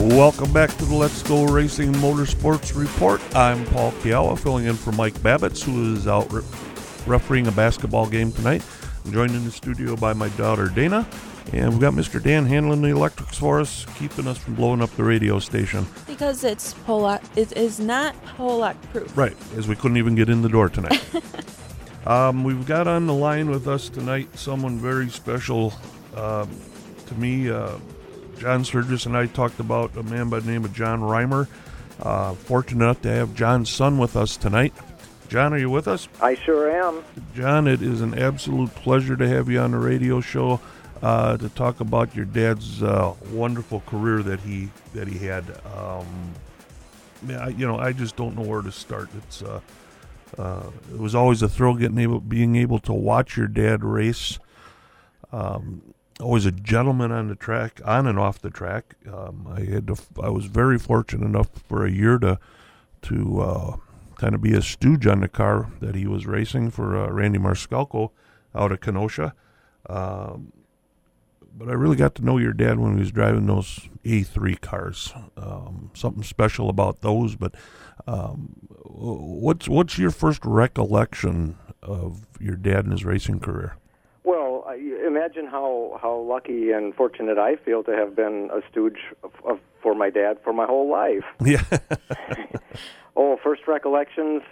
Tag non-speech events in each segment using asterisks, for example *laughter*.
Welcome back to the Let's Go Racing Motorsports Report. I'm Paul Kiawa, filling in for Mike Babbitts, who is out re- refereeing a basketball game tonight. I'm joined in the studio by my daughter Dana, and we've got Mr. Dan handling the electrics for us, keeping us from blowing up the radio station. Because it's Polak, it is not Polak proof. Right, as we couldn't even get in the door tonight. *laughs* um, we've got on the line with us tonight someone very special um, to me. Uh, John Sturgis and I talked about a man by the name of John Reimer. Uh, fortunate enough to have John's son with us tonight. John, are you with us? I sure am. John, it is an absolute pleasure to have you on the radio show uh, to talk about your dad's uh, wonderful career that he that he had. Um, I, you know, I just don't know where to start. It's uh, uh, it was always a thrill getting able being able to watch your dad race. Um, always a gentleman on the track, on and off the track. Um, I had to, I was very fortunate enough for a year to to uh, kind of be a stooge on the car that he was racing for uh, Randy Mariscalco out of Kenosha. Um, but I really got to know your dad when he was driving those A3 cars. Um, something special about those. But um, what's what's your first recollection of your dad and his racing career? Well, imagine how how lucky and fortunate I feel to have been a stooge of, of, for my dad for my whole life. *laughs* Yeah. *laughs* Oh, first recollections.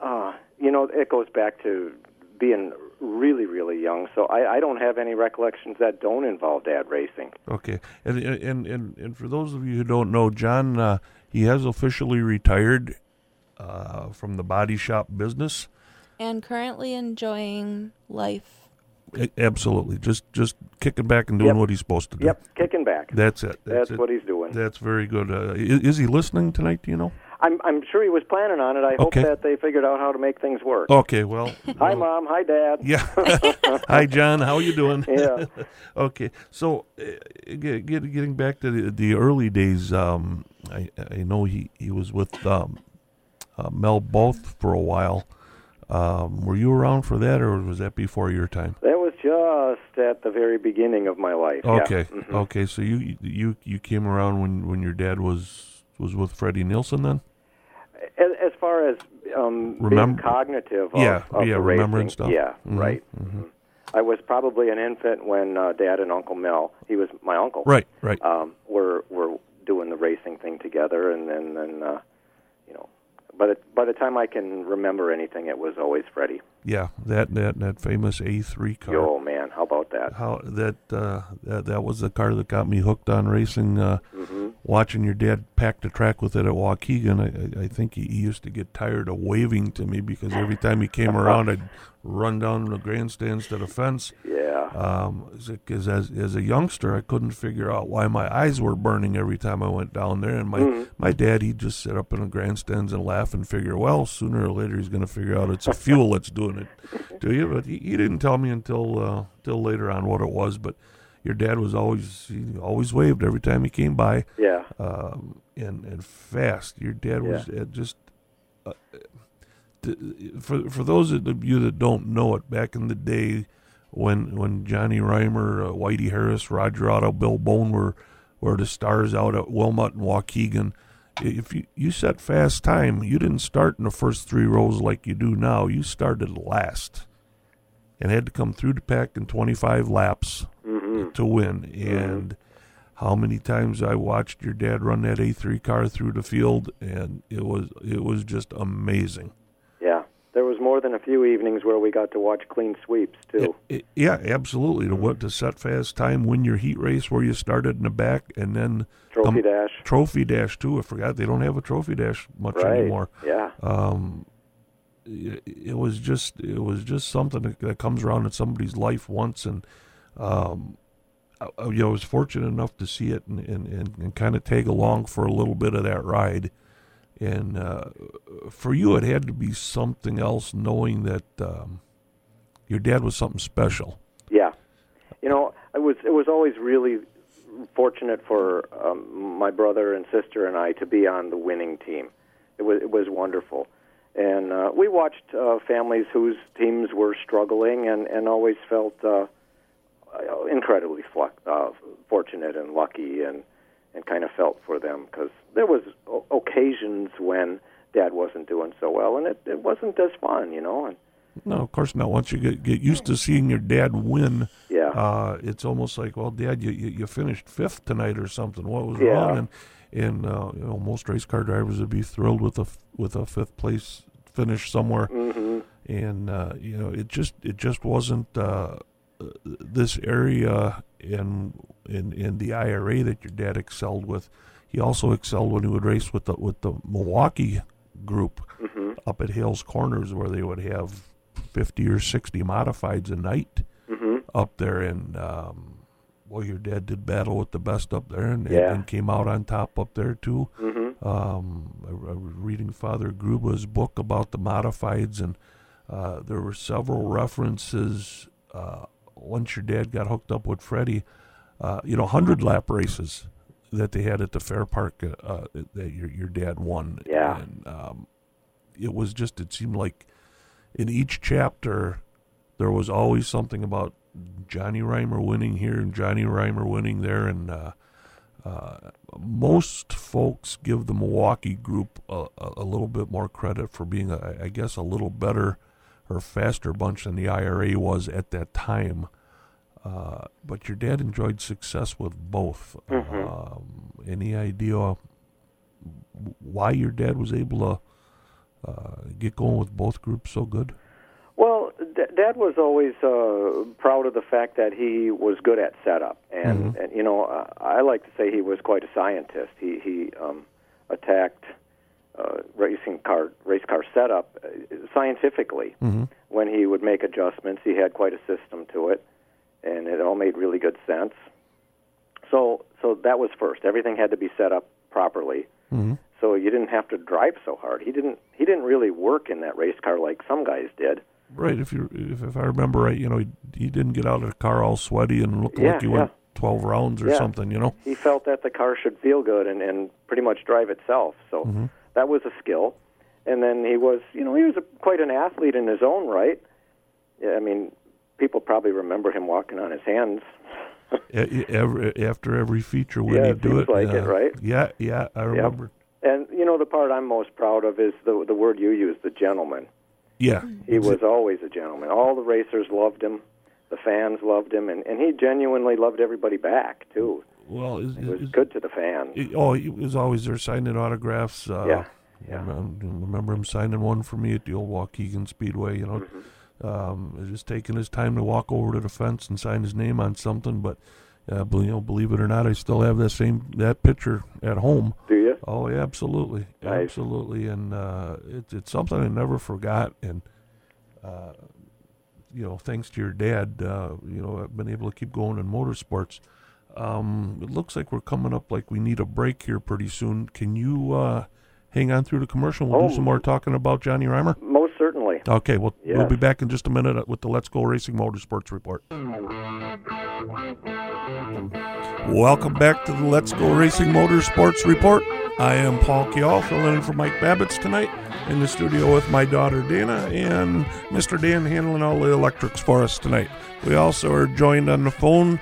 Uh, you know, it goes back to being really, really young. So I, I don't have any recollections that don't involve dad racing. Okay, and and and and for those of you who don't know, John, uh, he has officially retired uh, from the body shop business. And currently enjoying life. Absolutely, just just kicking back and doing Yep. what he's supposed to do. Yep, kicking back. That's it. That's, it. what he's doing. That's very good. Uh, is, is he listening tonight? Do you know? I'm I'm sure he was planning on it. I hope that they figured out how to make things work. Okay. Well. *laughs* Hi, mom. Hi, dad. Yeah. *laughs* Hi, John. How are you doing? *laughs* Yeah. okay. So, uh, get, getting back to the, the early days, um, I I know he he was with um, uh, Mel Both for a while. Um, were you around for that, or was that before your time? That was just at the very beginning of my life. yeah. Okay. Mhm. Okay. So you you you came around when when your dad was was with Freddie Nielsen then? As, as far as um, Remem- being cognitive of, Yeah, of yeah, remembering stuff. yeah, Mhm, right. mhm. I was probably an infant when uh, Dad and Uncle Mel, he was my uncle, Right. Right. um, were were doing the racing thing together, and then then uh, you know, by the by the time I can remember anything, it was always Freddie. Yeah. That that that famous A three car. Oh man, how about that? how that uh, that that was the car that got me hooked on racing. Uh, hmm Watching your dad pack the track with it at Waukegan, I, I I think he, he used to get tired of waving to me because every time he came around, I'd run down the grandstands to the fence. Yeah, Because as as a youngster, I couldn't figure out why my eyes were burning every time I went down there. And my Mhm. my dad, he'd just sit up in the grandstands and laugh and figure, well, sooner or later he's going to figure out it's a fuel that's doing it to you. But he, he didn't tell me until uh, till later on what it was. But your dad was always he always waved every time he came by, yeah, um, and and fast. Your dad was uh, just. Uh, for for those of you that don't know it, back in the day, when when Johnny Reimer, uh, Whitey Harris, Roger Otto, Bill Bone were were the stars out at Wilmot and Waukegan. If you, you set fast time, you didn't start in the first three rows like you do now. You started last, and had to come through the pack in 25 laps hmm to win. And how many times I watched your dad run that A3 car through the field, and it was it was just amazing. yeah. There was more than a few evenings where we got to watch clean sweeps too. I- I- yeah, absolutely. To what to set fast time, win your heat race where you started in the back, and then Trophy um, dash, trophy dash too. I forgot they don't have a trophy dash much right? anymore. Yeah. Um, it, it was just it was just something that, that comes around in somebody's life once, and um, you know, I was fortunate enough to see it and, and, and, and kind of tag along for a little bit of that ride. And uh, for you, it had to be something else, knowing that um, your dad was something special. Yeah, you know, it was it was always really fortunate for um, my brother and sister and I to be on the winning team. It was it was wonderful, and uh, we watched uh, families whose teams were struggling and and always felt uh, incredibly flu- uh, fortunate and lucky and and kind of felt for them because there was o- occasions when Dad wasn't doing so well, and it, it wasn't as fun, you know. And No, of course not. Once you get get used to seeing your dad win, yeah, uh, it's almost like, well, Dad, you, you you finished fifth tonight or something. What was Yeah. wrong? And and uh, you know, most race car drivers would be thrilled with a with a fifth place finish somewhere. hmm and uh, you know it just it just wasn't uh, this area in in in the IRA that your dad excelled with. He also excelled when he would race with the with the Milwaukee group hmm up at Hales Corners, where they would have fifty or sixty modifieds a night hmm up there, and um, well, your dad did battle with the best up there, and, Yeah. and came out on top up there too. hmm Um, I, I was reading Father Grubba's book about the modifieds, and uh, there were several references. Uh, once your dad got hooked up with Freddie, uh, you know, hundred lap races that they had at the fair park uh, uh, that your your dad won. Yeah. and um, it was just it seemed like in each chapter there was always something about Johnny Reimer winning here and Johnny Reimer winning there, and uh, uh, most folks give the Milwaukee group a, a, a little bit more credit for being, a, I guess, a little better or faster bunch than the IRA was at that time. Uh, but your dad enjoyed success with both. Mhm. Um, any idea why your dad was able to uh, get going with both groups so good? Well, D- Dad was always uh, proud of the fact that he was good at setup, and, Mhm. and you know, uh, I like to say he was quite a scientist. He he um, attacked uh, racing car race car setup uh, scientifically. Mm-hmm. When he would make adjustments, he had quite a system to it, and it all made really good sense. So so that was first. Everything had to be set up properly Mm-hmm. so you didn't have to drive so hard. He didn't he didn't really work in that race car like some guys did. Right. If you if, if I remember right, you know, he, he didn't get out of the car all sweaty and look Yeah, like he yeah. went twelve rounds or Yeah. something. You know. He felt that the car should feel good and and pretty much drive itself. So Mhm. That was a skill. And then he was, you know, he was a, quite an athlete in his own right. Yeah, I mean, people probably remember him walking on his hands. *laughs* Every, after every feature when Yeah, he it do it, like uh, it, right? Yeah, yeah, I remember. And you know, the part I'm most proud of is the the word you use, the gentleman. Yeah, He was always a gentleman. All the racers loved him. The fans loved him, and, and he genuinely loved everybody back too. Well, is, He was is- good to the fans. it- oh, he was always there signing autographs. Uh, Yeah, I yeah. remem- remember him signing one for me at the old Waukegan Speedway. You know, Mm-hmm. um, just taking his time to walk over to the fence and sign his name on something. But uh, you know, believe it or not, I still have that same that picture at home. Do you? Oh, yeah, absolutely, Nice. absolutely, and uh, it, it's something I never forgot. And uh, you know, thanks to your dad, uh, you know, I've been able to keep going in motorsports. Um, it looks like we're coming up like we need a break here pretty soon. Can you uh, hang on through the commercial? We'll do Oh. some more talking about Johnny Reimer. Most certainly. Okay, well, we'll be back in just a minute with the Let's Go Racing Motorsports report. Welcome back to the Let's Go Racing Motorsports report. I am Paul Kial, filling in for Mike Babbitts tonight in the studio with my daughter Dana and Mr. Dan handling all the electrics for us tonight. We also are joined on the phone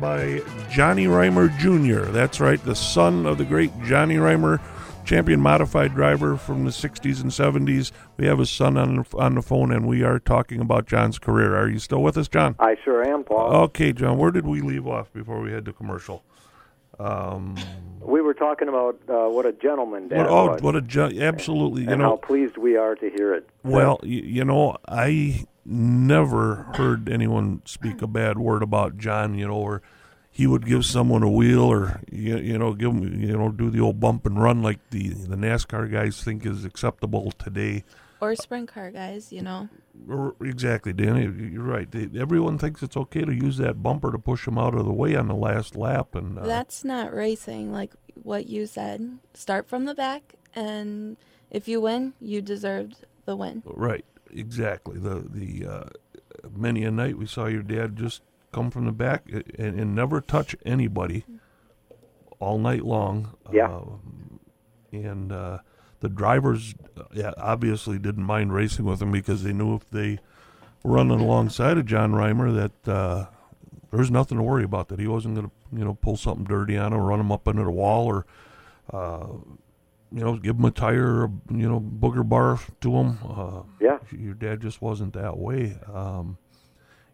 by Johnny Reimer Jr. That's right, the son of the great Johnny Reimer, champion modified driver from the 60s and 70s. We have his son on the, on the phone, and we are talking about John's career. Are you still with us, John? I sure am, Paul. Okay, John, where did we leave off before we head to commercial? Um, we were talking about uh, what a gentleman Dad what, oh, was, what a absolutely, you and how know. pleased we are to hear it. Well, y- you know, I never heard anyone speak a bad word about John. You know, or he would give someone a wheel, or you, you know, him, you know, do the old bump and run like the the NASCAR guys think is acceptable today. Or sprint car guys, you know. Exactly, Danny. You're right. They, everyone thinks it's okay to use that bumper to push them out of the way on the last lap, and uh, That's not racing, like what you said. Start from the back, and if you win, you deserved the win. Right, exactly. The the uh, many a night we saw your dad just come from the back and, and never touch anybody all night long. Yeah. Um, and uh, the drivers uh, yeah, obviously didn't mind racing with him because they knew if they were running alongside of John Reimer that uh, there was nothing to worry about. That he wasn't going to you know pull something dirty on him, or run him up into the wall, or uh, you know give him a tire, or you know booger bar to him. Uh, Yeah. your dad just wasn't that way. Um,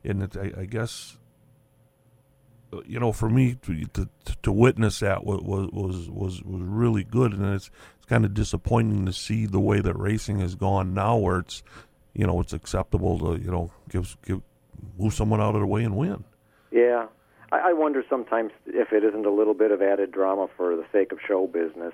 and it, I, I guess you know for me to to, to witness that was was was was was really good, and it's it's kind of disappointing to see the way that racing has gone now, where it's you know it's acceptable to you know give give move someone out of the way and win. Yeah. I, I wonder sometimes if it isn't a little bit of added drama for the sake of show business.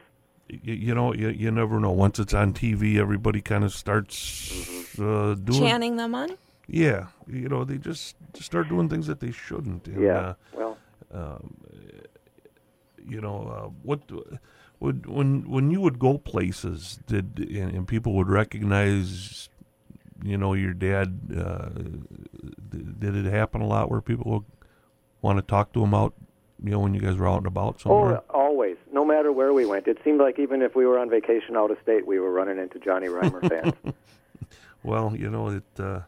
You, you know, you, you never know. Once it's on TV, everybody kind of starts uh, doing. Chanting them on? Yeah, you know, they just start doing things that they shouldn't. And, Yeah. Uh, Well, um, you know, uh, what would when when you would go places, did and, and people would recognize, you know, your dad? Uh, did, did it happen a lot where people would want to talk to him out? You know, when you guys were out and about somewhere. oh, always. No matter where we went, it seemed like even if we were on vacation out of state, we were running into Johnny Reimer fans. *laughs* Well, you know, it. Uh,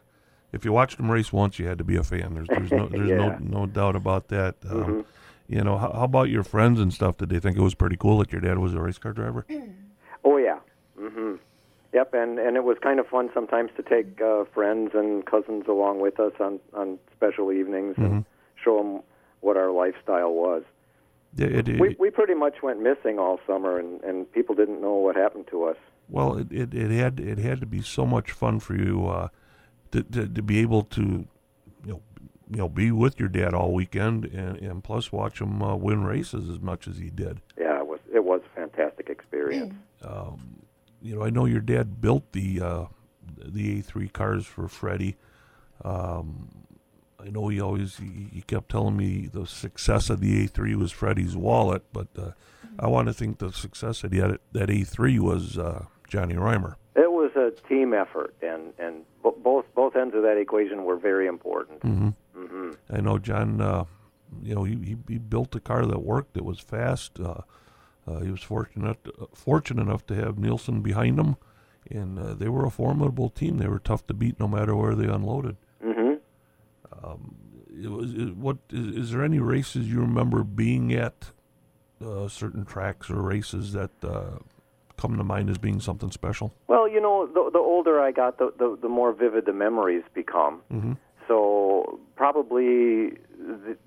if you watched him race once, you had to be a fan. There's, there's no, *laughs* there's Yeah. no, no doubt about that. Um, Mhm. You know, how, how about your friends and stuff? Did they think it was pretty cool that your dad was a race car driver? *clears throat* Oh yeah. Mm-hmm. Yep, and and it was kind of fun sometimes to take uh, friends and cousins along with us on on special evenings Mm-hmm. and show them what our lifestyle was. Yeah, it- it- We we pretty much went missing all summer, and and people didn't know what happened to us. well, it, it, it had it had to be so much fun for you uh, to, to to be able to, you know, you know, be with your dad all weekend and, and plus watch him uh, win races as much as he did. Yeah, it was it was a fantastic experience. Um, you know, I know your dad built the uh, the A three cars for Freddie. Um, I know he always he, he kept telling me the success of the A three was Freddie's wallet, but uh, I want to think the success of that that A three was uh, Johnny Reimer. It a team effort, and and bo- both both ends of that equation were very important. hmm hmm I know John. Uh, you know, he, he he built a car that worked. It was fast. Uh, uh, he was fortunate fortunate enough to have Nielsen behind him, and uh, they were a formidable team. They were tough to beat no matter where they unloaded. Mm-hmm. It was it, what is, is there any races you remember being at uh, certain tracks or races that uh, come to mind as being something special? Well, you know, the the older I got, the the, the more vivid the memories become. Mm-hmm. So probably the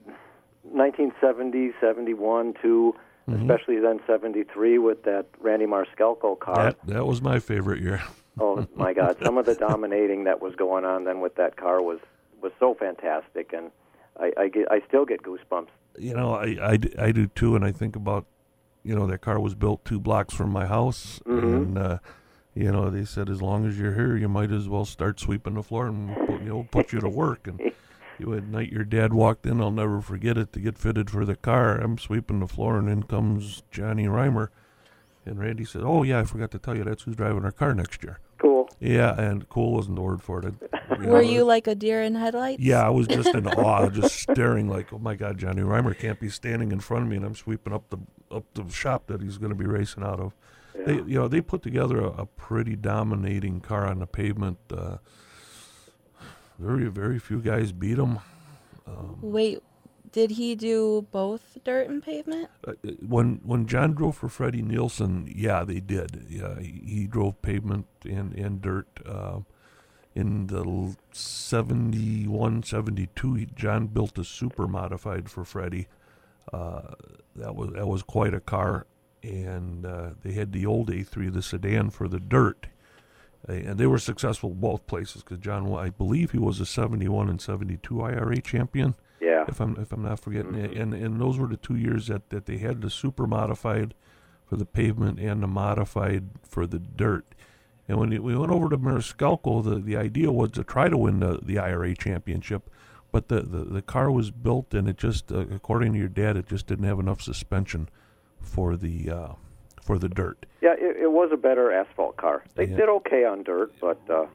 1970, 71, to especially then 73 with that Randy Mariscalco car. That that was my favorite year. *laughs* Oh my God! Some of the dominating that was going on then with that car was was so fantastic, and I I, get, I still get goosebumps. You know, I, I, I do too, and I think about, you know, that car was built two blocks from my house, Mhm. and uh, you know, they said as long as you're here, you might as well start sweeping the floor and put, you know put you to work. And *laughs* you at night, your dad walked in. I'll never forget it. To get fitted for the car, I'm sweeping the floor, and in comes Johnny Reimer, and Randy said, "Oh yeah, I forgot to tell you, that's who's driving our car next year." Yeah, and cool wasn't the word for it. I- Were know, you like a deer in headlights? yeah, I was just in awe, *laughs* just staring like, oh my God, Johnny Reimer can't be standing in front of me, and I'm sweeping up the up the shop that he's going to be racing out of. They, you know, they put together a, a pretty dominating car on the pavement. Uh, very, very few guys beat him. Wait, did he do both dirt and pavement? Uh, when when John drove for Freddie Nielsen, yeah, they did. Yeah, he, he drove pavement and and dirt. Uh, in the l- 71, 72, John built a super modified for Freddie. Uh, that was that was quite a car, and uh, they had the old A3, the sedan for the dirt, Uh, and they were successful both places because John, I believe, he was a 71 and 72 IRA champion Yeah. if I'm if I'm not forgetting, Mhm. and and those were the two years that, that they had the super modified for the pavement and the modified for the dirt. And when we went over to Mariscalco, the, the idea was to try to win the, the IRA championship, but the, the, the car was built and it just, uh, according to your dad, it just didn't have enough suspension for the uh, for the dirt. Yeah, it, it was a better asphalt car. They Yeah. did okay on dirt, but uh,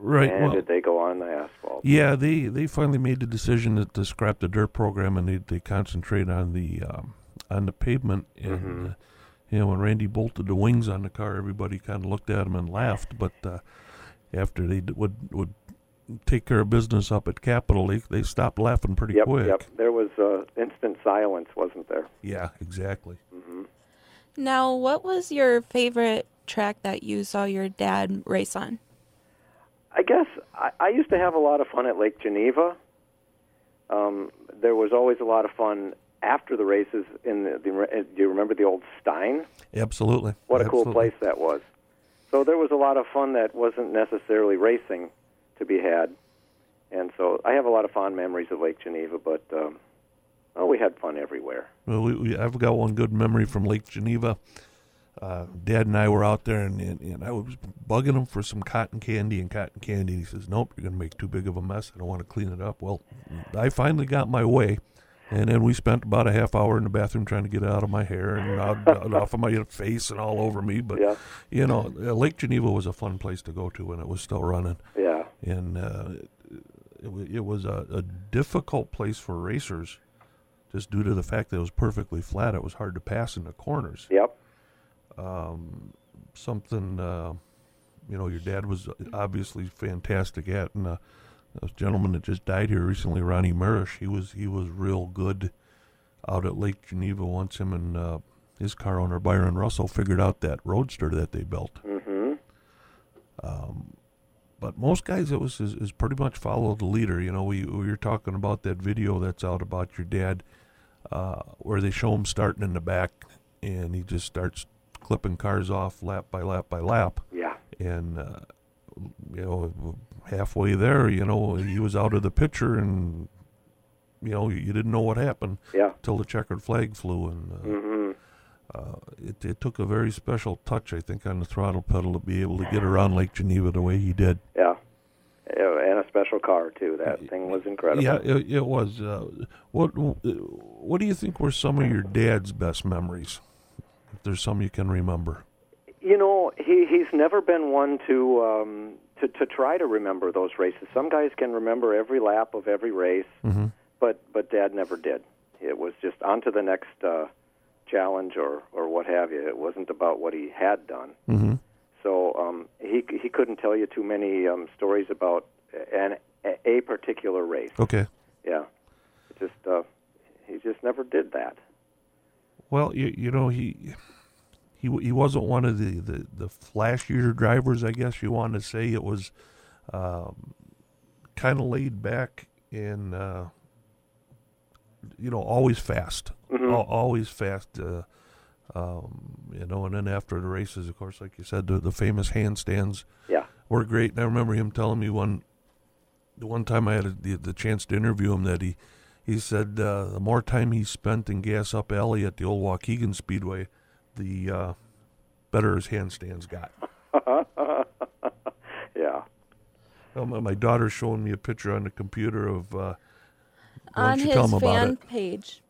Right. man, well, did they go on the asphalt? Yeah, they, they finally made the decision to, to scrap the dirt program and they, they concentrate on the um, on the pavement. And Mhm. uh, you know, when Randy bolted the wings on the car, everybody kind of looked at him and laughed. But uh, after they d- would would take care of business up at Capitol, they, they stopped laughing pretty Yep, quick. yep. There was uh, instant silence, wasn't there? Yeah, exactly. Now, what was your favorite track that you saw your dad race on? I guess I, I used to have a lot of fun at Lake Geneva. Um, there was always a lot of fun after the races. In the, the uh, do you remember the old Stein? Absolutely. What a cool place that was. So there was a lot of fun that wasn't necessarily racing to be had, and so I have a lot of fond memories of Lake Geneva. But um, oh, we had fun everywhere. Well, we, we, I've got one good memory from Lake Geneva. Uh, Dad and I were out there, and, and, and I was bugging him for some cotton candy and cotton candy. And he says, "Nope, you're going to make too big of a mess. I don't want to clean it up." Well, I finally got my way, and then we spent about a half hour in the bathroom trying to get it out of my hair and out, off of my face and all over me. But Yeah, you know, uh, Lake Geneva was a fun place to go to when it was still running, yeah, and uh, it, it was a, a difficult place for racers, just due to the fact that it was perfectly flat. It was hard to pass in the corners. yep. Something, uh, you know, your dad was obviously fantastic at, and uh, a gentleman that just died here recently, Ronnie Marish, he was he was real good out at Lake Geneva once. Him and uh, his car owner Byron Russell figured out that roadster that they built. hmm but most guys it was is, is pretty much follow the leader you know we, we were talking about that video that's out about your dad uh, where they show him starting in the back and he just starts clipping cars off lap by lap by lap Yeah, and uh, you know halfway there you know he was out of the picture and you know you didn't know what happened yeah. till the checkered flag flew and uh, hmm it, it took a very special touch i think on the throttle pedal to be able to get around lake geneva the way he did Yeah. Yeah, and a special car too. That thing was incredible. Yeah, it, it was. Uh, what What do you think were some of your dad's best memories? There's some you can remember. You know, he he's never been one to um to to try to remember those races. Some guys can remember every lap of every race, Mm-hmm. but but Dad never did. It was just on to the next uh, challenge or or what have you. It wasn't about what he had done. Mm-hmm. So um, he he couldn't tell you too many um, stories about an a particular race. Okay. Yeah, it just uh, he just never did that. Well, you, you know he he he wasn't one of the, the, the flashier drivers. I guess you want to say it was um, kind of laid back and uh, you know always fast, Mhm. Al- always fast. Uh, um, you know, and then after the races, of course, like you said, the, the famous handstands Yeah. were great. And I remember him telling me one, the one time I had the, the chance to interview him that he, he said uh, the more time he spent in Gas Up Alley at the old Waukegan Speedway, the uh, better his handstands got. *laughs* yeah. Well, my, my daughter's showing me a picture on the computer of. Uh, why on you his tell 'em about fan it? page.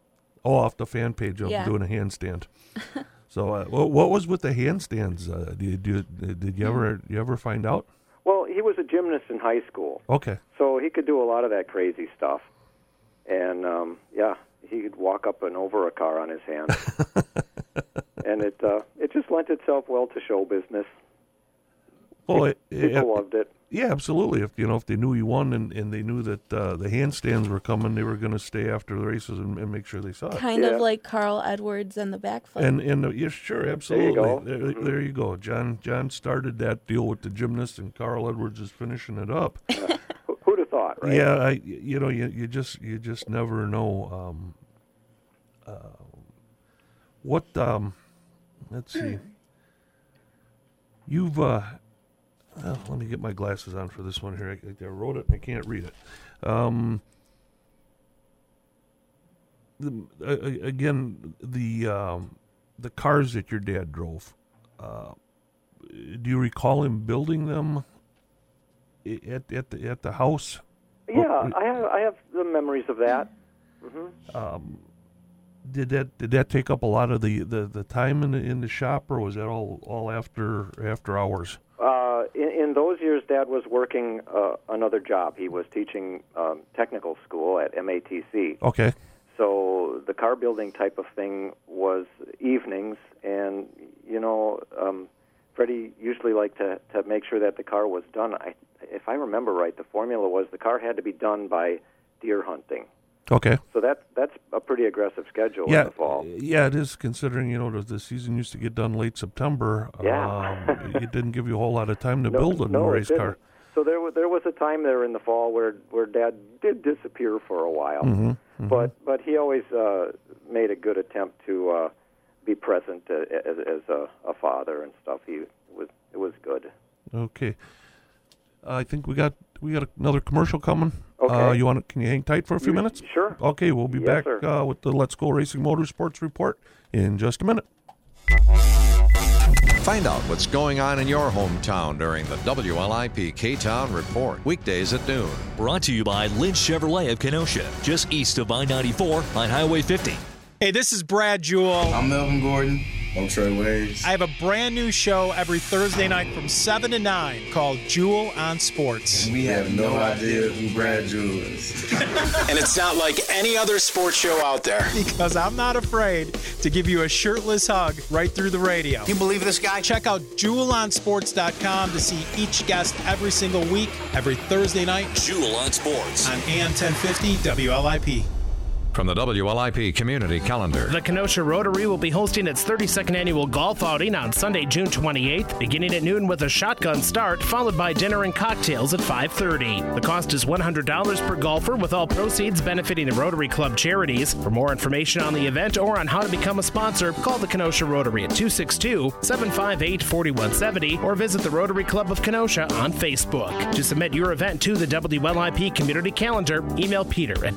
Oh, off the fan page of Yeah. doing a handstand. *laughs* so, uh, what, what was with the handstands? Uh, did you did you ever you ever find out? Well, he was a gymnast in high school, Okay. so he could do a lot of that crazy stuff. And um, yeah, he could walk up and over a car on his hand. *laughs* and it uh, it just lent itself well to show business. Well, it, People it- loved it. Yeah, absolutely. If you know, if they knew he won and, and they knew that uh, the handstands were coming, they were going to stay after the races and, and make sure they saw it. Kind Yeah. of like Carl Edwards and the backflip. And and uh, yeah, sure, absolutely. go. There, Mhm. there you go. John John started that deal with the gymnast, and Carl Edwards is finishing it up. *laughs* Thought, right? Yeah, I you know you you just you just never know. Um, uh, what um, let's see. You've uh, well, let me get my glasses on for this one here. I, I wrote it and I can't read it. Um, the, uh, uh, again, the um, the cars that your dad drove. Uh, do you recall him building them at at the at the house? Yeah, I have I have the memories of that. hmm Um, did that did that take up a lot of the, the, the time in the in the shop, or was that all all after after hours? Uh, in, in those years, Dad was working uh, another job. He was teaching um, technical school at MATC. Okay, So the car building type of thing was evenings, and you know, um, Freddie usually liked to to make sure that the car was done. I, if I remember right, the formula was the car had to be done by deer hunting. Okay. So that that's a pretty aggressive schedule in Yeah, the fall. yeah, it is. Considering you know the, season used to get done late September, Yeah. um, it *laughs* didn't give you a whole lot of time to No- build a no, race car. So there was there was a time there in the fall where where Dad did disappear for a while, Mm-hmm, but but he always uh, made a good attempt to uh, be present uh, as, as a, a father and stuff. He was it was good. Okay, I think we got we got another commercial coming. Uh, Okay. you want to, can you hang tight for a few You- minutes? Sure. Okay, we'll be Yes, back uh, with the Let's Go Racing Motorsports report in just a minute. Find out what's going on in your hometown during the WLIP K Town Report, weekdays at noon. Brought to you by Lynch Chevrolet of Kenosha, just east of I 94 on Highway 50. Hey, this is Brad Jewell. I'm Melvin Gordon. I'm Trae Waynes. I have a brand new show every Thursday night from 7 to 9 called Jewel on Sports. we have no idea who Brad Jewell is. *laughs* And it's not like any other sports show out there. Because I'm not afraid to give you a shirtless hug right through the radio. You believe this guy? Check out jewelonsports.com to see each guest every single week, every Thursday night Jewel on Sports. on AM 1050 WLIP. From the WLIP Community Calendar. The Kenosha Rotary will be hosting its 32nd annual golf outing on Sunday, June 28th, beginning at noon with a shotgun start, followed by dinner and cocktails at 5:30. The cost is $100 per golfer, with all proceeds benefiting the Rotary Club charities. For more information on the event or on how to become a sponsor, call the Kenosha Rotary at 262-758-4170 or visit the Rotary Club of Kenosha on Facebook. To submit your event to the WLIP Community Calendar, email Peter at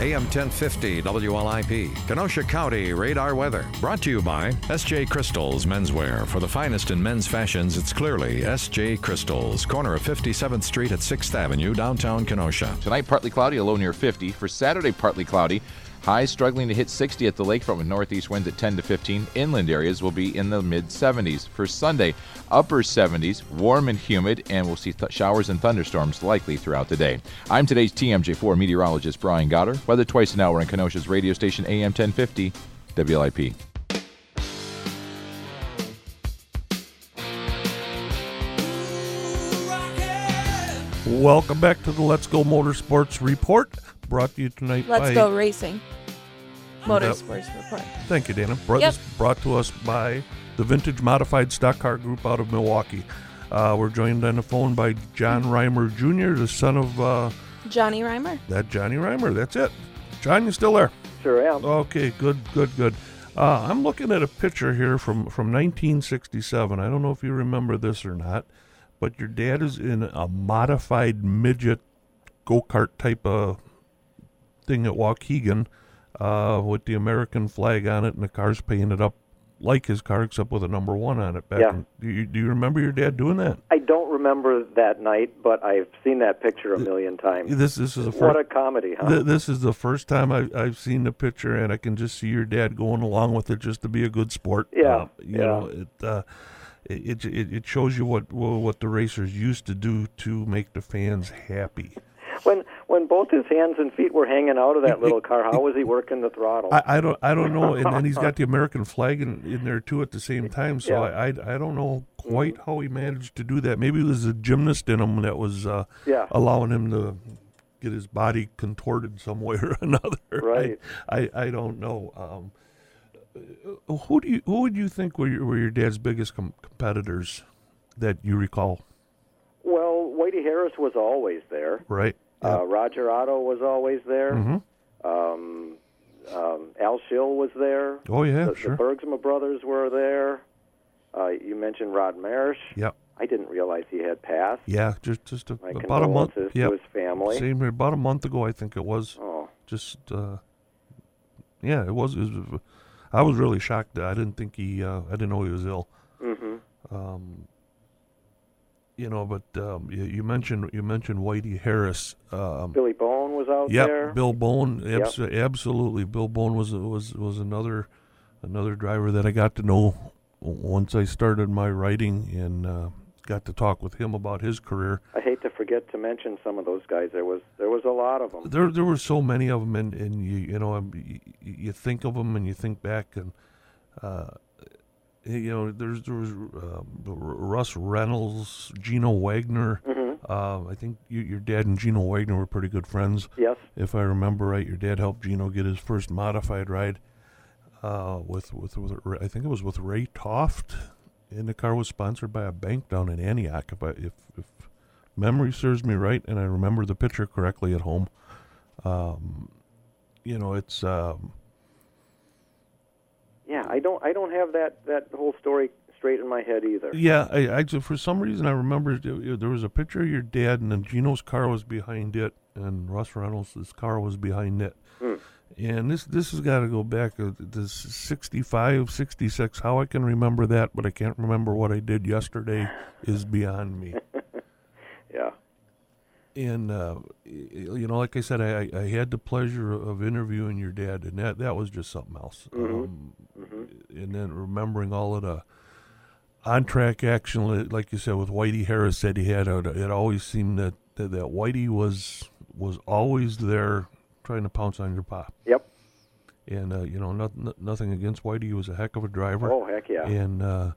AM 1050 WLIP, Kenosha County Radar Weather. Brought to you by SJ Crystals Menswear. For the finest in men's fashions, it's clearly SJ Crystals, corner of 57th Street at 6th Avenue, downtown Kenosha. Tonight, partly cloudy, a low near 50. For Saturday, partly cloudy. Highs struggling to hit 60 at the lakefront with northeast winds at 10 to 15. Inland areas will be in the mid 70s. For Sunday, upper 70s, warm and humid, and we'll see th- showers and thunderstorms likely throughout the day. I'm today's TMJ4 meteorologist Brian Gotter. Weather twice an hour in Kenosha's radio station AM 1050 WLIP. Welcome back to the Let's Go Motorsports report, brought to you tonight Let's by. go racing. Motorsports report. Thank you, Dana. Brought, Yep. this brought to us by the Vintage Modified Stock Car Group out of Milwaukee. Uh, we're joined on the phone by John Reimer Jr., the son of uh, Johnny Reimer. that Johnny Reimer. That's it. John, you still there? Sure am. Okay, good, good, good. Uh, I'm looking at a picture here from, from 1967. I don't know if you remember this or not, but your dad is in a modified midget go kart type of thing at Waukegan uh, with the American flag on it, and the car's painted up like his car, except with a number one on it. Back Yeah. in, do, you, do you remember your dad doing that? I don't remember that night, but I've seen that picture a million times. This this is the What a comedy, huh? Th- this is the first time I, I've seen the picture, and I can just see your dad going along with it just to be a good sport. Yeah, Uh, you yeah. know, it, uh, it it it shows you what what the racers used to do to make the fans happy. when when both his hands and feet were hanging out of that *laughs* little car, how was he working the throttle? I, I don't I don't know, and then he's got *laughs* the American flag in, in there too at the same time. So Yeah. I, I I don't know quite how he managed to do that. Maybe it was a gymnast in him that was uh, Yeah. allowing him to get his body contorted some way or *laughs* another. Right. I I, I don't know. Um, uh, who do you who would you think were your, were your dad's biggest com- competitors that you recall? well, Whitey Harris was always there. Right. Uh, Roger Otto was always there. Mhm. Um, um, Al Schill was there. Oh yeah, the, sure. the Bergsma brothers were there. Uh, you mentioned Rod Marish. Yeah. I didn't realize he had passed. Yeah, just just a, about a month. to Yeah, his family. Same here. About a month ago, I think it was. Oh, Just uh, yeah, it was, it was. I was really shocked. I didn't think he. Uh, I didn't know he was ill. hmm Um, you know, but um, you, you mentioned you mentioned Whitey Harris. Um, Billy Bone was out Yep, there. Bill Bone, abs- absolutely. Bill Bone was was was another another driver that I got to know once I started my writing and uh, got to talk with him about his career. I hate to forget to mention some of those guys. There was there was a lot of them. There there were so many of them, and, and you you know um, you, you think of them and you think back, and uh, you know, there's there was um, Russ Reynolds, Gino Wagner. Mm-hmm. Uh, I think you, your dad and Gino Wagner were pretty good friends. Yes. If I remember right, your dad helped Gino get his first modified ride uh, with, with with I think it was with Ray Toft, and the car was sponsored by a bank down in Antioch. If I, if, if memory serves me right, and I remember the picture correctly at home. Um, you know, it's. Um, yeah, I don't. I don't have that that whole story straight in my head either. Yeah, I, I for some reason I remember there was a picture of your dad, and then Gino's car was behind it, and Russ Reynolds' car was behind it. Hmm. And this this has got to go back uh, to 65, 66. How I can remember that, but I can't remember what I did yesterday is beyond me. *laughs* yeah. And uh, you know, like I said, I, I had the pleasure of interviewing your dad, and that that was just something else. Mm-hmm. Um, mm-hmm. And then remembering all of the on track action, like you said, with Whitey Harris that he had, it always seemed that that, that Whitey was was always there trying to pounce on your pop. Yep. And uh, you know, not, nothing against Whitey. He was a heck of a driver. Oh heck yeah. And uh,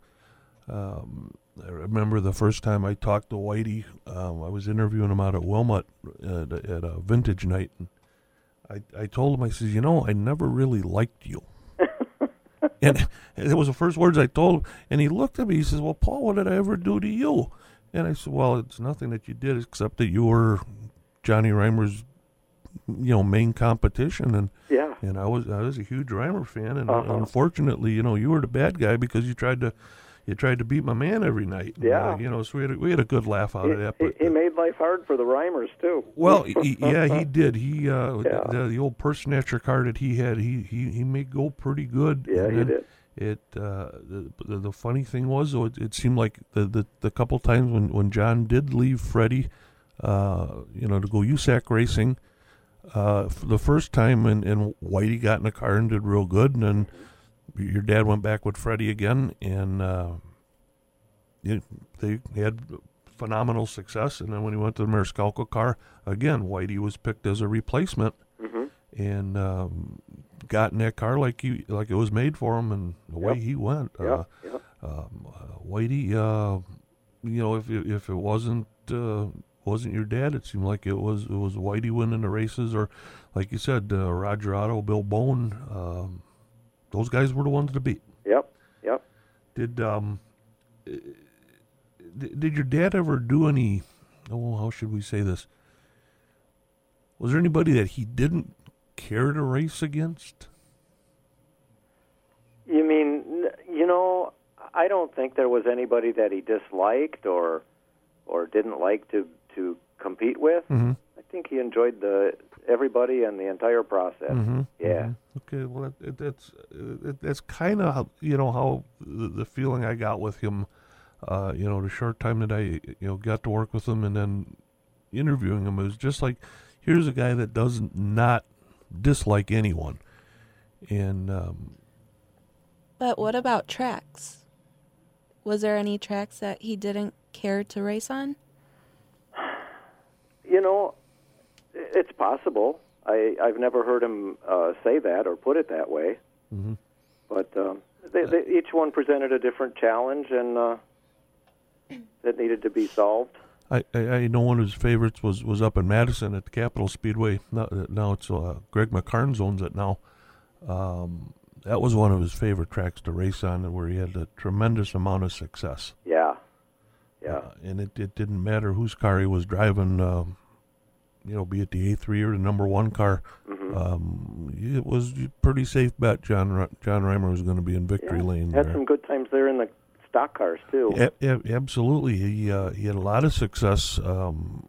um, I remember the first time I talked to Whitey. Um, I was interviewing him out at Wilmot at, at a vintage night, and I I told him I says, you know, I never really liked you. *laughs* and it was the first words I told him. And he looked at me. He says, "Well, Paul, what did I ever do to you?" And I said, "Well, it's nothing that you did except that you were Johnny Reimer's, you know, main competition." And yeah, and I was I was a huge Reimer fan, and Uh-huh. unfortunately, you know, you were the bad guy because you tried to you tried to beat my man every night. Yeah. uh, you know, so we had a, we had a good laugh out he, of that. he, But he made life hard for the Reimers too. well, he, yeah, he *laughs* did. He uh, Yeah. the, the old purse snatcher car that he had, he he he made go pretty good. Yeah, he did. It uh, the, the the funny thing was, though, it, it seemed like the, the the couple times when when John did leave Freddie, uh, you know, to go USAC racing, uh, for the first time, and and Whitey got in the car and did real good, and then your dad went back with Freddie again, and uh, you, they had phenomenal success. And then when he went to the Mariscalco car again, Whitey was picked as a replacement, Mhm. and um, got in that car like he like it was made for him, and away Yep. he went. Yep, Uh, yep. um, uh, Whitey, uh, you know, if it, if it wasn't uh, wasn't your dad, it seemed like it was it was Whitey winning the races, or like you said, uh, Roger Otto, Bill Bone. Um, those guys were the ones to beat. Yep. Yep. Did um, did, did your dad ever do any? Oh, how should we say this? Was there anybody that he didn't care to race against? You mean, you know, I don't think there was anybody that he disliked or or didn't like to to compete with. Mm-hmm. I think he enjoyed the everybody and the entire process. Mm-hmm. Yeah. Okay. Well, that, that, that's uh, that, that's kind of you know how the, the feeling I got with him. Uh, you know, the short time that I you know got to work with him and then interviewing him it was just like here's a guy that does not dislike anyone, and um, But what about tracks? Was there any tracks that he didn't care to race on? *sighs* You know, i- it's possible. I I've never heard him uh, say that or put it that way. Mm-hmm. But um, they, they, each one presented a different challenge and uh, that needed to be solved. I, I, I know one of his favorites was, was up in Madison at the Capitol Speedway. Now, now it's uh, Greg McKarns owns it now. Um, that was one of his favorite tracks to race on, where he had a tremendous amount of success. Yeah, yeah, Uh, and it, it didn't matter whose car he was driving. Um, you know, be it the A three or the number one car. Mhm. Um, it was a pretty safe bet. John John Reimer was going to be in victory lane. had there. some good times there in the stock cars too. Absolutely, he uh, he had a lot of success. Um,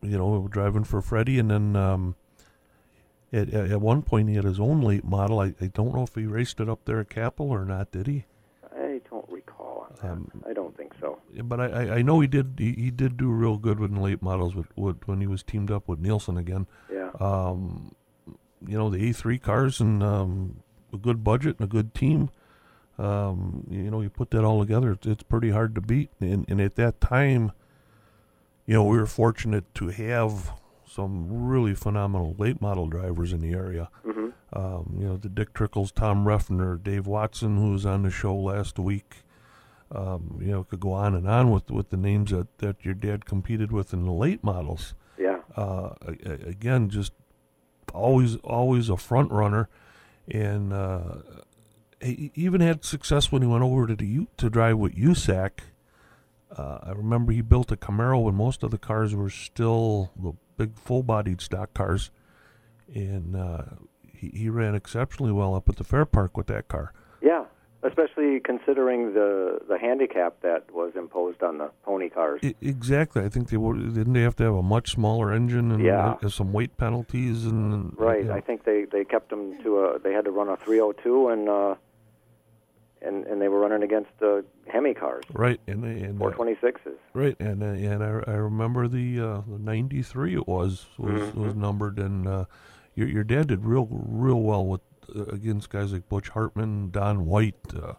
you know, driving for Freddie, and then um, at, at at one point he had his own late model. I, I don't know if he raced it up there at Capitol or not. Did he? I don't recall. Um, I don't think so. But I, I, know he did. He, he did do real good with the late models with, with when he was teamed up with Nielsen again. Yeah. Um, you know the A three cars and um, a good budget and a good team. Um, you know, you put that all together, it's, it's pretty hard to beat. And, and at that time, you know, we were fortunate to have some really phenomenal late model drivers in the area. Mhm. Um, you know, the Dick Trickles, Tom Reffner, Dave Watson, who was on the show last week. Um, you know, could go on and on with with the names that, that your dad competed with in the late models. Yeah. Uh, again, just always always a front runner, and uh, he even had success when he went over to the U- to drive with USAC. Uh, I remember he built a Camaro when most of the cars were still the big full-bodied stock cars, and uh, he, he ran exceptionally well up at the fair park with that car. Yeah, especially considering the the handicap that was imposed on the pony cars. I, exactly. I think they were didn't they have to have a much smaller engine and Yeah. uh, some weight penalties and Right. know. I think they they kept them to a. They had to run a 302 and uh, and and they were running against the Hemi cars, Right, and they- and uh, 426s. right, and uh, and I, I remember the uh, the '93 it was was Mm-hmm. was numbered, and uh, your your dad did real real well with uh, against guys like Butch Hartman, Don White, uh,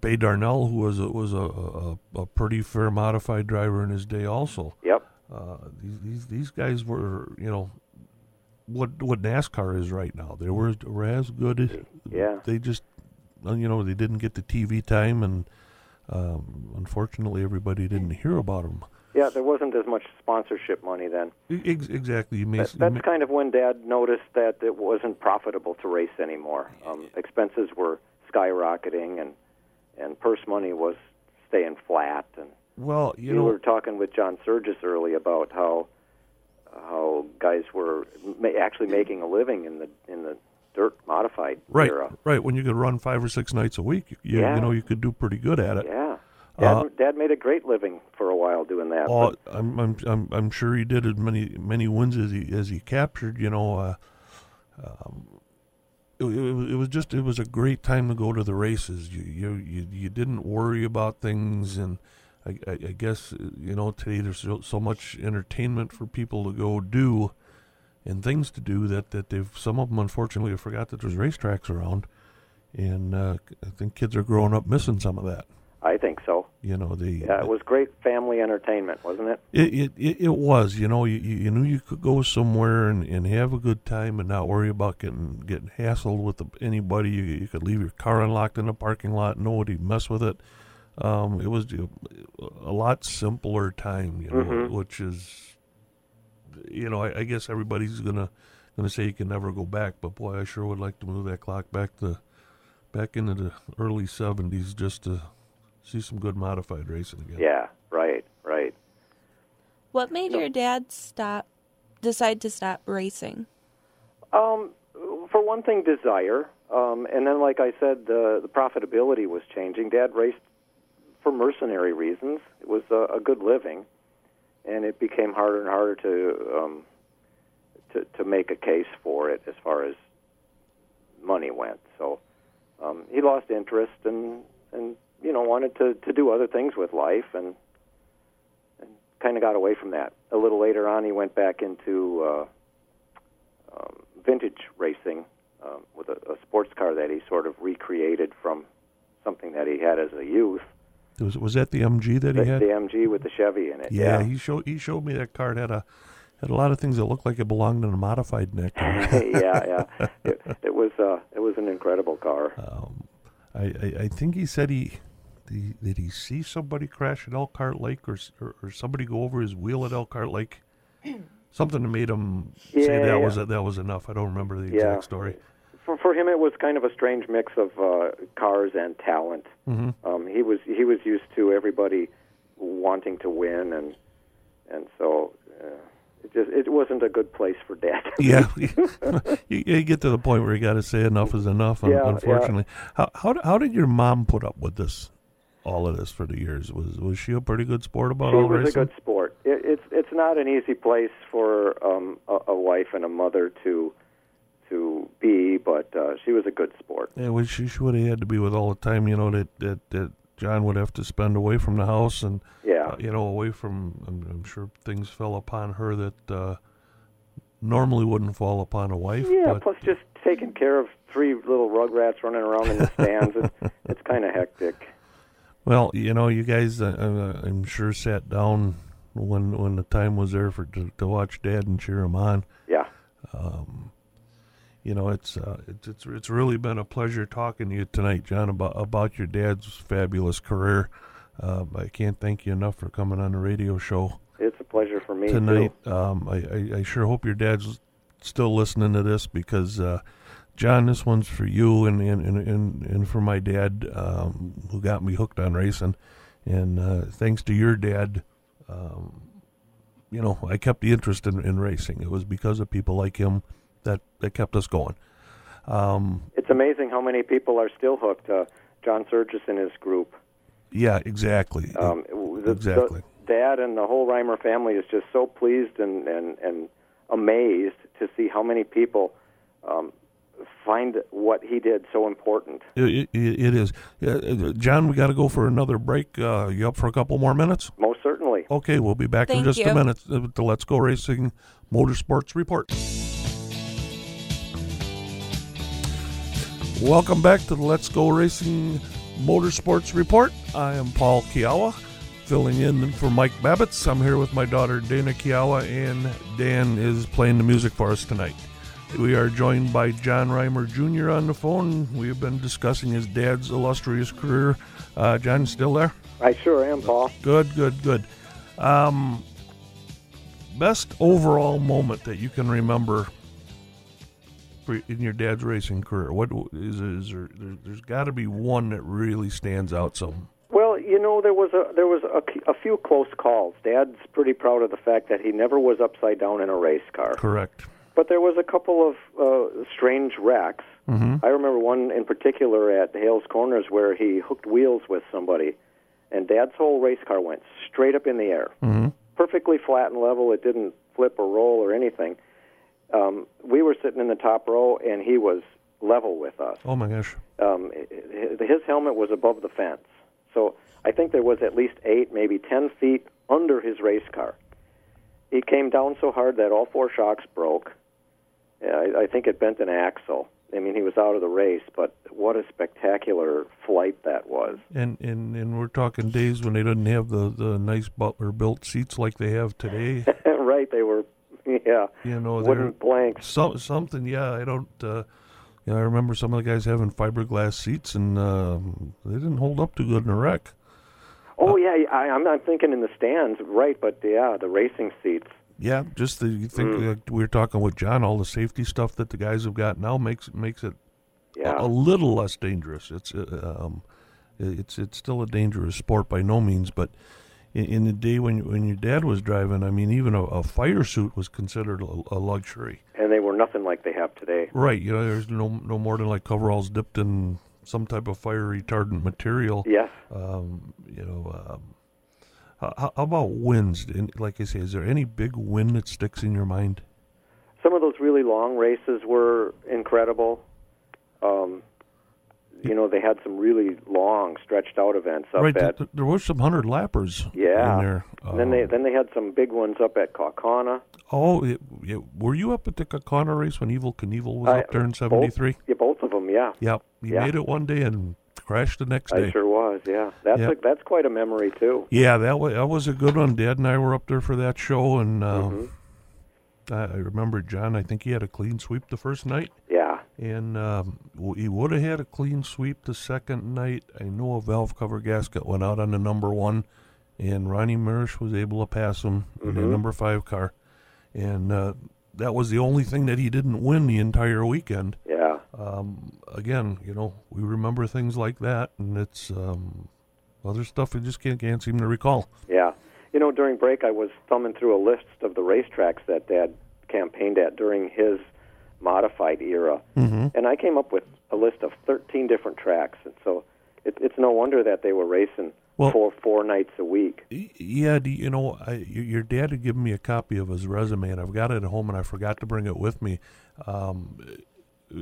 Bay Darnell, who was a, was a, a a pretty fair modified driver in his day, also. Yep. Uh, these these these guys were you know what what NASCAR is right now. They were, were as good as Yeah. They just uh, you know they didn't get the TV time and. Um, unfortunately, everybody didn't hear about them. Yeah, there wasn't as much sponsorship money then. Ex- exactly. You may, That, you that's may- kind of when Dad noticed that it wasn't profitable to race anymore. Um, expenses were skyrocketing, and and purse money was staying flat. And well, you we know, were talking with John Surgis early about how how guys were ma- actually making a living in the in the dirt modified right, era. right. When you could run five or six nights a week, you, Yeah. you know, you could do pretty good at it. Yeah. Dad, Uh, Dad made a great living for a while doing that. Oh, but- I'm, I'm, I'm, I'm sure he did as many, many wins as he, as he captured. You know, uh, um, it, it, was- it was just, it was a great time to go to the races. You, you, you, you didn't worry about things, and I, I, I guess you know today there's so, so much entertainment for people to go do, and things to do that that they've some of them unfortunately have forgot that there's racetracks around, and uh, I think kids are growing up missing some of that. I think so. You know, the Yeah, it was great family entertainment, wasn't it? it, it, it, it was, you know, you, you you knew you could go somewhere and, and have a good time and not worry about getting getting hassled with anybody. You, you could leave your car unlocked in the parking lot, nobody mess with it. Um, it was a lot simpler time, you know, Mhm. which is, you know, I, I guess everybody's gonna gonna say you can never go back, but boy, I sure would like to move that clock back to back into the early '70s just to see some good modified racing again. Yeah, right, right. What made your dad stop, decide to stop racing? Um, for one thing, desire, um, and then, like I said, the the profitability was changing. Dad raced for mercenary reasons. It was a, a good living, and it became harder and harder to um, to to make a case for it as far as money went. So um, he lost interest and and you know wanted to to do other things with life and and kind of got away from that. A little later on, he went back into uh, um, vintage racing um, with a, a sports car that he sort of recreated from something that he had as a youth. Was was that the MG that The, he had? the MG with the Chevy in it. yeah, Yeah, he showed he showed me that car. Had a had a lot of things that looked like it belonged in a modified in that car. yeah, yeah. It, it was uh, it was an incredible car. Um, I, I I think he said he. Did, did he see somebody crash at Elkhart Lake, or, or or somebody go over his wheel at Elkhart Lake? *clears throat* Something that made him say that yeah. was that was enough. I don't remember the Yeah. exact story. For for him, it was kind of a strange mix of uh, cars and talent. Mhm. Um, he was he was used to everybody wanting to win, and and so uh, it just it wasn't a good place for Dad. *laughs* *laughs* Yeah, you, you get to the point where you got to say enough is enough. un- Yeah, yeah. unfortunately, how how how did your mom put up with this, all of this for the years? Was was she a pretty good sport about she all was racing? a good sport. It, it's it's not an easy place for um, a, a wife and a mother to to be, but uh, she was a good sport. Yeah, well, she, she would have had to be with all the time, you know, that, that, that John would have to spend away from the house and, Yeah. uh, you know, away from, I'm, I'm sure things fell upon her that uh, normally wouldn't fall upon a wife. Yeah, but, plus just taking care of three little rugrats running around in the stands. it's *laughs* it's kind of hectic. well, you know, you guys, uh, uh, I'm sure sat down when when the time was there for to, to watch Dad and cheer him on. Yeah. Um, you know, it's uh, it's it's it's really been a pleasure talking to you tonight, John, about about your dad's fabulous career. Uh, I can't thank you enough for coming on the radio show It's a pleasure for me tonight. Um, I, I, I sure hope your dad's still listening to this because, uh, John, this one's for you and and, and, and, and for my dad um, who got me hooked on racing. And uh, thanks to your dad, um, you know, I kept the interest in, in racing. It was because of people like him that, that kept us going. Um, It's amazing how many people are still hooked. Uh, John Surgis and his group. yeah, exactly. Um, the, exactly. the dad and the whole Reimer family is just so pleased and, and, and amazed to see how many people um, find what he did so important. It, it, it is. Uh, John, we got to go for another break. Uh, you up for a couple more minutes? Most certainly. Okay, we'll be back in just you. a minute uh, with the Let's Go Racing Motorsports Report. Welcome back to the Let's Go Racing Motorsports Report. I am Paul Kiawa, filling in for Mike Babbitts. I'm here with my daughter Dana Kiawa, and Dan is playing the music for us tonight. We are joined by John Reimer Jr. on the phone. We have been discussing his dad's illustrious career. Uh, John, still there? I sure am, Paul. Good, good, good. Um, best overall moment that you can remember in your dad's racing career. What is, is there? there there's got to be one that really stands out. Some. Well, you know, there was a there was a, a few close calls. Dad's pretty proud of the fact that he never was upside down in a race car. Correct. But there was a couple of uh, strange wrecks. Mm-hmm. I remember one in particular at Hales Corners where he hooked wheels with somebody, and Dad's whole race car went straight up in the air, Mm-hmm. perfectly flat and level. It didn't flip or roll or anything. Um, we were sitting in the top row, and he was level with us. Oh my gosh. Um, his his helmet was above the fence, so I think there was at least eight, maybe ten feet under his race car. He came down so hard that all four shocks broke. I, I think it bent an axle. I mean, he was out of the race, but what a spectacular flight that was. And and and we're talking days when they didn't have the the nice Butlerbuilt seats like they have today. *laughs* right, they were, yeah, You know, wooden blanks. some something. Yeah, I don't. Uh, you know, I remember some of the guys having fiberglass seats, and uh, they didn't hold up too good in a wreck. Oh yeah, I, I'm not thinking in the stands, right? But yeah, the racing seats. Yeah, just the you think Mm. uh, we were talking with John, all the safety stuff that the guys have got now makes makes it Yeah. a, a little less dangerous. It's uh, um, it's it's still a dangerous sport by no means, but in, in the day when when your dad was driving, I mean, even a, a fire suit was considered a, a luxury. and they were nothing like they have today. Right, you know, there's no no more than like coveralls dipped in some type of fire retardant material. Yes. Um, you know, um, how, how about winds? Like I say, is there any big wind that sticks in your mind? Some of those really long races were incredible. Um, you know, they had some really long, stretched out events up right, at th- there was some hundred lappers. yeah. in there. and then they Um, then they had some big ones up at Kaukauna. oh, it, it, were you up at the Kaukauna race when Evel Knievel was I- up there in '73? Yeah, both of them. Yeah, Yep, he Yeah. made it one day and crashed the next day. I sure was. Yeah, that's Yeah. a, that's quite a memory too. Yeah, that was that was a good one. Dad and I were up there for that show, and uh, Mhm. I, I remember John. I think he had a clean sweep the first night, and um, he would have had a clean sweep the second night. I know a valve cover gasket went out on the number one, and Ronnie Mirisch was able to pass him in the Mhm. number five car, and uh, that was the only thing that he didn't win the entire weekend. yeah. Um, again, you know, we remember things like that, and it's um, other stuff we just can't can't seem to recall. Yeah. You know, during break, I was thumbing through a list of the racetracks that Dad campaigned at during his modified era, Mm-hmm. and I came up with a list of 13 different tracks. And so it, it's no wonder that they were racing Well- four four nights a week. Yeah, do you know, I, your dad had given me a copy of his resume, and I've got it at home, and I forgot to bring it with me. Um, uh,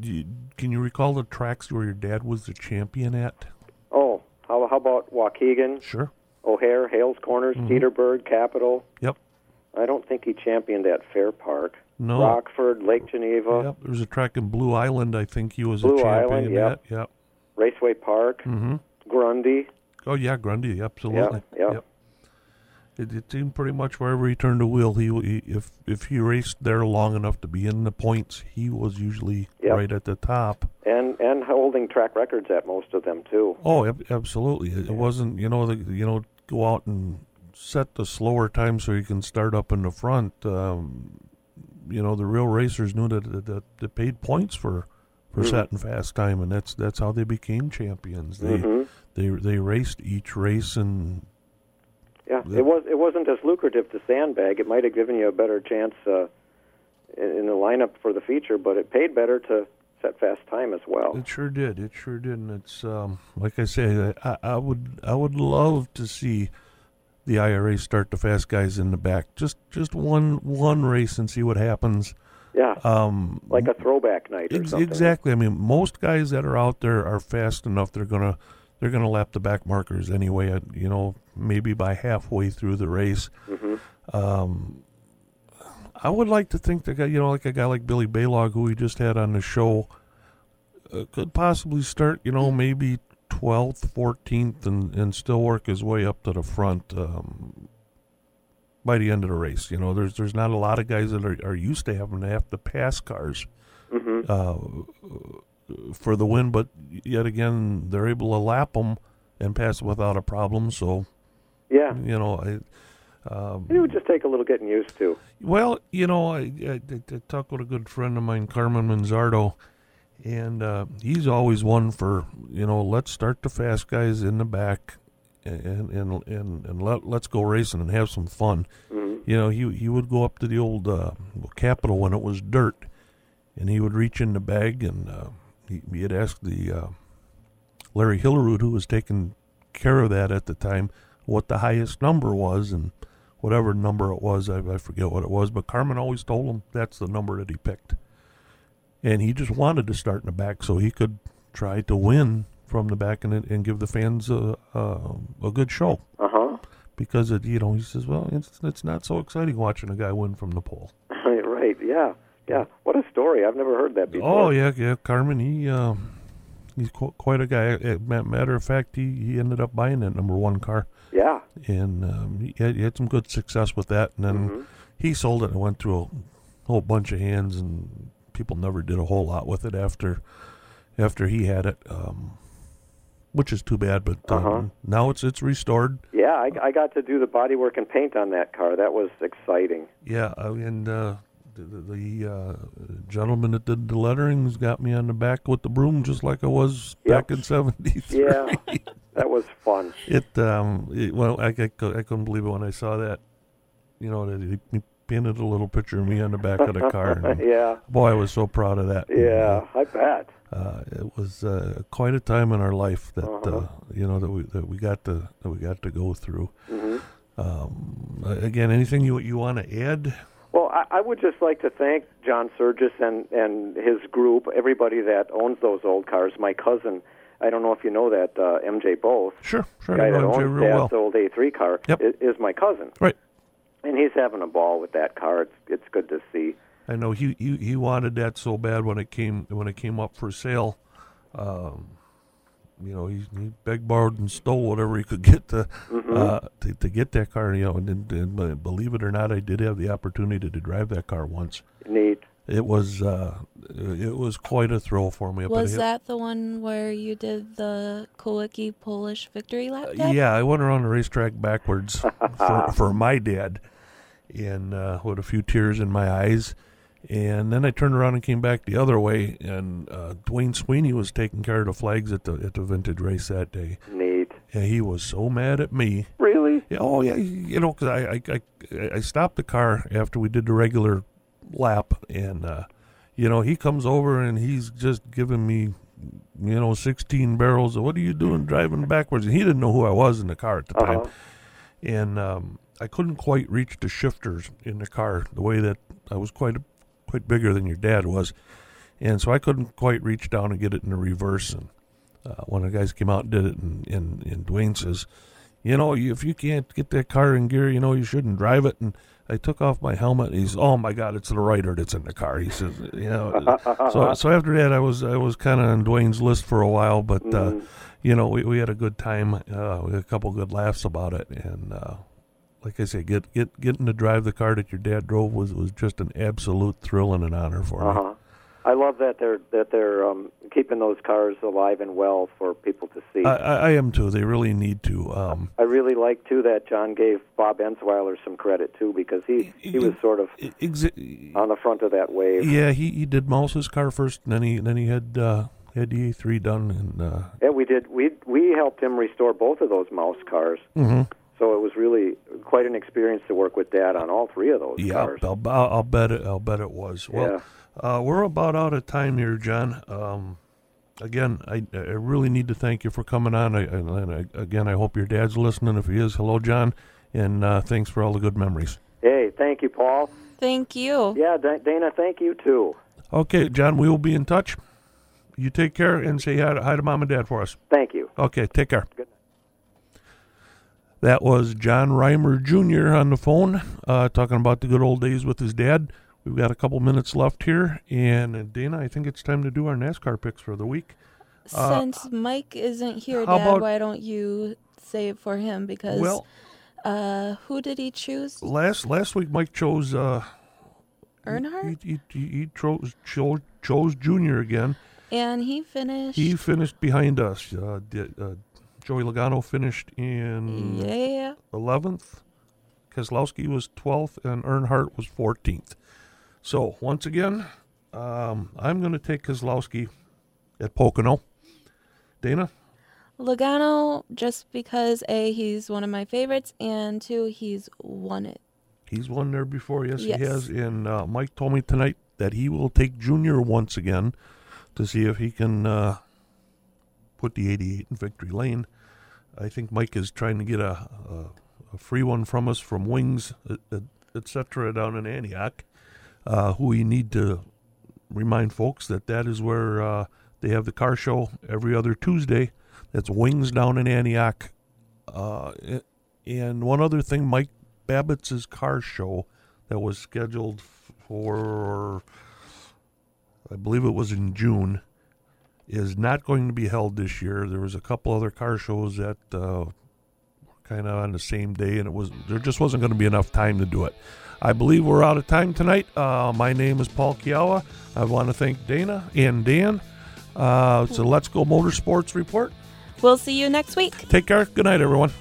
you, can you recall the tracks where your dad was the champion at? Oh, how, how about Waukegan, Sure. O'Hare, Hales Corners, Mhm. Peterborough, Capitol? Yep. I don't think he championed at Fair Park. No. Rockford, Lake Geneva, Yep. There was a track in Blue Island. I think he was Blue a champion Island, yep. at. Yep. Raceway Park, Mm-hmm. Grundy. Oh yeah, Grundy. Absolutely. Yeah, yeah. It, it seemed pretty much wherever he turned a wheel, he, he if if he raced there long enough to be in the points, he was usually Yep. right at the top. and and holding track records at most of them too. Oh, ab- absolutely. It, it wasn't you know the you know go out and set the slower time so you can start up in the front. Um, you know the real racers knew that that, paid points for for Mhm. setting fast time, and that's that's how they became champions. They Mhm. they they raced each race and Yeah, it was it wasn't as lucrative to sandbag. It might have given you a better chance uh, in, in the lineup for the feature, but it paid better to set fast time as well. It sure did. It sure did, and it's um, like I say, I, I would I would love to see the IRA start the fast guys in the back. Just just one one race and see what happens. Yeah, Um, like a throwback night or ex- something. exactly. I mean, most guys that are out there are fast enough. They're gonna they're gonna lap the back markers anyway. At, you know, maybe by halfway through the race. hmm Um, I would like to think that guy, you know, like a guy like Billy Baylog, who we just had on the show, uh, could possibly start, you know, maybe twelfth, fourteenth, and and still work his way up to the front um, by the end of the race. You know, there's there's not a lot of guys that are, are used to having to have to pass cars hmm uh, for the win, but yet again, they're able to lap them and pass without a problem. So, Yeah, you know, I. Um, it would just take a little getting used to. well, you know, I, I, I talked with a good friend of mine, Carmen Manzardo, and uh, he's always one for you know, let's start the fast guys in the back, and and and, and let let's go racing and have some fun. hmm You know, he he would go up to the old uh, Capitol when it was dirt, and he would reach in the bag and uh, he, he had asked the uh, Larry Hillerud, who was taking care of that at the time, what the highest number was, and whatever number it was, I, I forget what it was, but Carmen always told him that's the number that he picked, and he just wanted to start in the back so he could try to win from the back and and give the fans a a, a good show Uh huh. because it, you know he says, well, it's it's not so exciting watching a guy win from the pole. *laughs* right. Yeah. Yeah. What a story! I've never heard that before. Oh yeah, yeah, Carmen, he um, he's qu- quite a guy. Uh, Matter of fact, he he ended up buying that number one car, Yeah. and um, he, had, he had some good success with that. And then Mhm. he sold it and went through a whole bunch of hands, and people never did a whole lot with it after after he had it. Um, which is too bad, but um, Uh-huh. now it's it's restored. Yeah, I, I got to do the bodywork and paint on that car. That was exciting. Yeah, uh, and uh, the, the, the uh, gentleman that did the lettering's got me on the back with the broom, just like I was Yep. back in '73. Yeah, that was fun. *laughs* It um, it, well, I, I, I couldn't believe it when I saw that. You know, that he, he painted a little picture of me on the back of the car. *laughs* and, yeah, boy, I was so proud of that. yeah, I bet. Uh, it was uh, quite a time in our life that Uh-huh. uh, you know that we that we got to that we got to go through. hmm Um, again, anything you you want to add? Well, I, I would just like to thank John Surgis and and his group, everybody that owns those old cars. My cousin, I don't know if you know that uh, MJ Both, Sure, sure. the guy I that MJ owns Dad's well. old A3 car, Yep. is, is my cousin, Right. And he's having a ball with that car. It's it's good to see. I know he, he he wanted that so bad when it came when it came up for sale. Um, you know, he, he begged, borrowed, and stole whatever he could get to Mhm. uh, to, to get that car. You know, and, and, and believe it or not, I did have the opportunity to drive that car once. Neat. It was uh, it was quite a thrill for me. Was Hill- that the one where you did the Kowicki Polish victory lap? Uh, Yeah, I went around the racetrack backwards *laughs* for, for my dad, and uh, with a few tears in my eyes. And then I turned around and came back the other way, and uh, Dwayne Sweeney was taking care of the flags at the at the vintage race that day. Neat. And he was so mad at me. Really? Yeah, oh yeah, you know, because I, I I I stopped the car after we did the regular lap, and uh, you know he comes over and he's just giving me, you know, sixteen barrels. Of, what are you doing driving backwards? And he didn't know who I was in the car at the time, Uh-huh. and um, I couldn't quite reach the shifters in the car the way that I was quite quite bigger than your dad was, and so I couldn't quite reach down and get it in the reverse. And uh, one of the guys came out and did it, and, and, and Dwayne says, you know, if you can't get that car in gear, you know, you shouldn't drive it. And I took off my helmet. And he's, oh my God, it's the writer that's in the car. He says, you know. *laughs* so so after that, I was I was kind of on Dwayne's list for a while, but uh, Mm. you know, we we had a good time. Uh, we had a couple good laughs about it, and uh, like I say, get get getting to drive the car that your dad drove was was just an absolute thrill and an honor for Uh me. I love that they're that they're um, keeping those cars alive and well for people to see. I, I, I am too. They really need to. Um, I really like too that John gave Bob Ensweiler some credit too because he he was sort of on the front of that wave. yeah, he, he did Mouse's car first, and then he then he had uh, had the A three done, and uh, Yeah, we did. We we helped him restore both of those mouse cars. Mhm. So it was really quite an experience to work with Dad on all three of those yeah, cars. I'll, I'll, I'll bet it. I'll bet it was. Well, uh, we're about out of time here, John. Um, again, I, I really need to thank you for coming on. I, and I, again, I hope your dad's listening. If he is, hello, John, and uh, thanks for all the good memories. Hey, thank you, Paul. Thank you. Yeah, Da- Dana, thank you too. Okay, John, we will be in touch. You take care and say hi to, hi to mom and dad for us. Thank you. Okay, take care. That was John Reimer Jr. on the phone, uh, talking about the good old days with his dad. We've got a couple minutes left here, and uh, Dana, I think it's time to do our NASCAR picks for the week. Uh, Since Mike isn't here, Dad, about- why don't you say it for him? Because Well- uh, who did he choose? last last week, Mike chose uh, Earnhardt, he, he, he, he chose, chose chose Junior again. and he finished. He finished behind us. Uh, did, uh, Joey Logano finished in Yeah. 11th. Keselowski was 12th, and Earnhardt was 14th. So, once again, um, I'm going to take Keselowski at Pocono. Dana? Logano, just because A, he's one of my favorites, and two, he's won it. He's won there before. Yes, Yes. he has. And uh, Mike told me tonight that he will take Junior once again to see if he can uh, put the 88 in victory lane. I think Mike is trying to get a, a, a free one from us from Wings, etc., down in Antioch. Uh, who we need to remind folks that that is where uh, they have the car show every other Tuesday. That's Wings down in Antioch. Uh, and one other thing, Mike Babbitt's car show that was scheduled for, I believe it was in June, is not going to be held this year. There was a couple other car shows that uh, were kind of on the same day, and it was there just wasn't going to be enough time to do it. I believe we're out of time tonight. Uh, my name is Paul Kiawa. I want to thank Dana and Dan. Uh, it's a Let's Go Motorsports report. We'll see you next week. Take care. Good night, everyone.